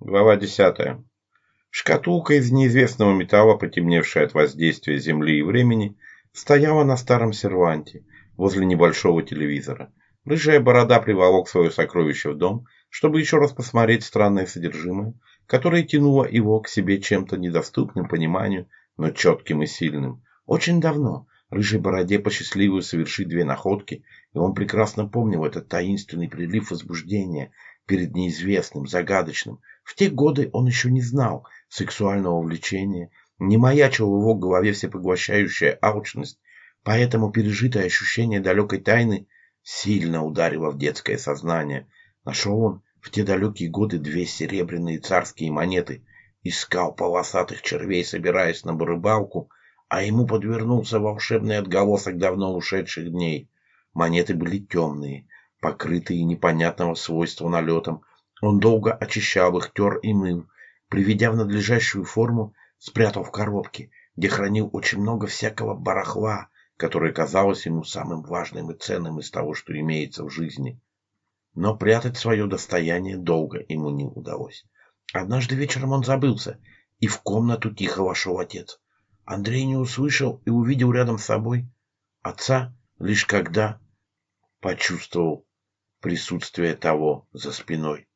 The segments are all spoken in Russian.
Глава 10. Шкатулка из неизвестного металла, потемневшая от воздействия земли и времени, стояла на старом серванте возле небольшого телевизора. Рыжая борода приволок свое сокровище в дом, чтобы еще раз посмотреть странное содержимое, которое тянуло его к себе чем-то недоступным пониманию, но четким и сильным. Очень давно Рыжей Бороде посчастливую совершить две находки, и он прекрасно помнил этот таинственный прилив возбуждения перед неизвестным, загадочным, в те годы он еще не знал сексуального увлечения, не маячил в его голове всепоглощающая алчность, поэтому пережитое ощущение далекой тайны сильно ударило в детское сознание. Нашел он в те далекие годы две серебряные царские монеты, искал полосатых червей, собираясь на рыбалку, а ему подвернулся волшебный отголосок давно ушедших дней. Монеты были темные, покрытые непонятного свойства налетом, он долго очищал их, тер и мыл, приведя в надлежащую форму, спрятал в коробке, где хранил очень много всякого барахла, которое казалось ему самым важным и ценным из того, что имеется в жизни. Но прятать свое достояние долго ему не удалось. Однажды вечером он забылся, и в комнату тихо вошел отец. Андрей не услышал и увидел рядом с собой отца, лишь когда почувствовал присутствие того за спиной.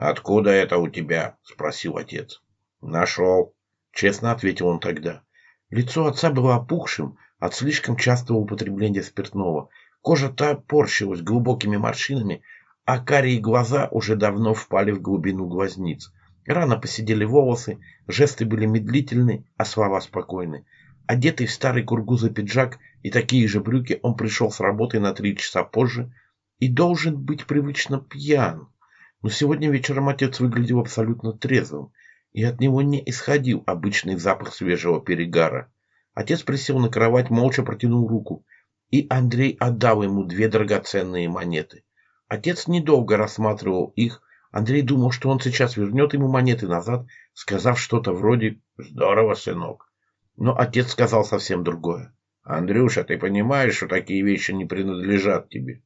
«Откуда это у тебя?» – спросил отец. «Нашел», – честно ответил он тогда. Лицо отца было опухшим от слишком частого употребления спиртного. Кожа та порщилась глубокими морщинами, а карие глаза уже давно впали в глубину глазниц. Рано посидели волосы, жесты были медлительны, а слова спокойны. Одетый в старый кургузый пиджак и такие же брюки, он пришел с работы на три часа позже и должен быть привычно пьян но сегодня вечером отец выглядел абсолютно трезвым, и от него не исходил обычный запах свежего перегара. Отец присел на кровать, молча протянул руку, и Андрей отдал ему две драгоценные монеты. Отец недолго рассматривал их, Андрей думал, что он сейчас вернет ему монеты назад, сказав что-то вроде «Здорово, сынок». Но отец сказал совсем другое. «Андрюша, ты понимаешь, что такие вещи не принадлежат тебе?»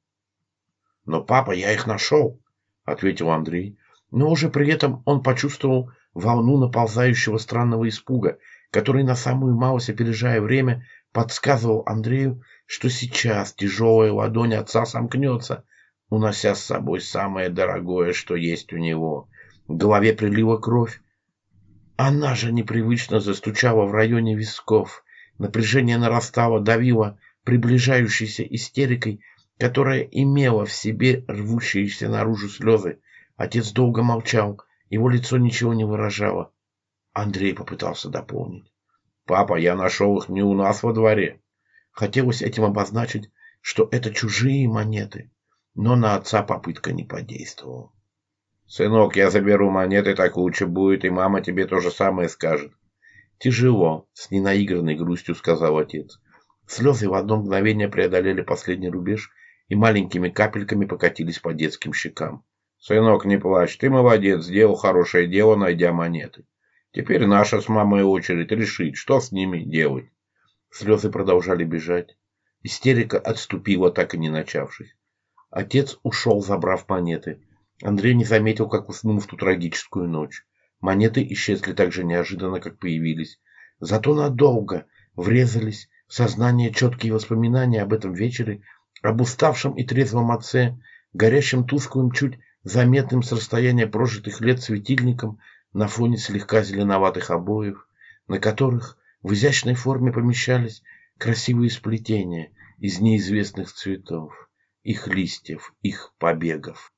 «Но, папа, я их нашел», — ответил Андрей. Но уже при этом он почувствовал волну наползающего странного испуга, который на самую малость, опережая время, подсказывал Андрею, что сейчас тяжелая ладонь отца сомкнется, унося с собой самое дорогое, что есть у него. В голове прилила кровь. Она же непривычно застучала в районе висков. Напряжение нарастало, давило приближающейся истерикой, которая имела в себе рвущиеся наружу слезы. Отец долго молчал, его лицо ничего не выражало. Андрей попытался дополнить. «Папа, я нашел их не у нас во дворе». Хотелось этим обозначить, что это чужие монеты, но на отца попытка не подействовала. «Сынок, я заберу монеты, так лучше будет, и мама тебе то же самое скажет». «Тяжело», — с ненаигранной грустью сказал отец. Слезы в одно мгновение преодолели последний рубеж и маленькими капельками покатились по детским щекам. «Сынок, не плачь, ты молодец, сделал хорошее дело, найдя монеты. Теперь наша с мамой очередь решить, что с ними делать». Слезы продолжали бежать. Истерика отступила, так и не начавшись. Отец ушел, забрав монеты. Андрей не заметил, как уснул в ту трагическую ночь. Монеты исчезли так же неожиданно, как появились. Зато надолго врезались в сознание четкие воспоминания об этом вечере – об уставшем и трезвом отце, горящем тусклым, чуть заметным с расстояния прожитых лет светильником на фоне слегка зеленоватых обоев, на которых в изящной форме помещались красивые сплетения из неизвестных цветов, их листьев, их побегов.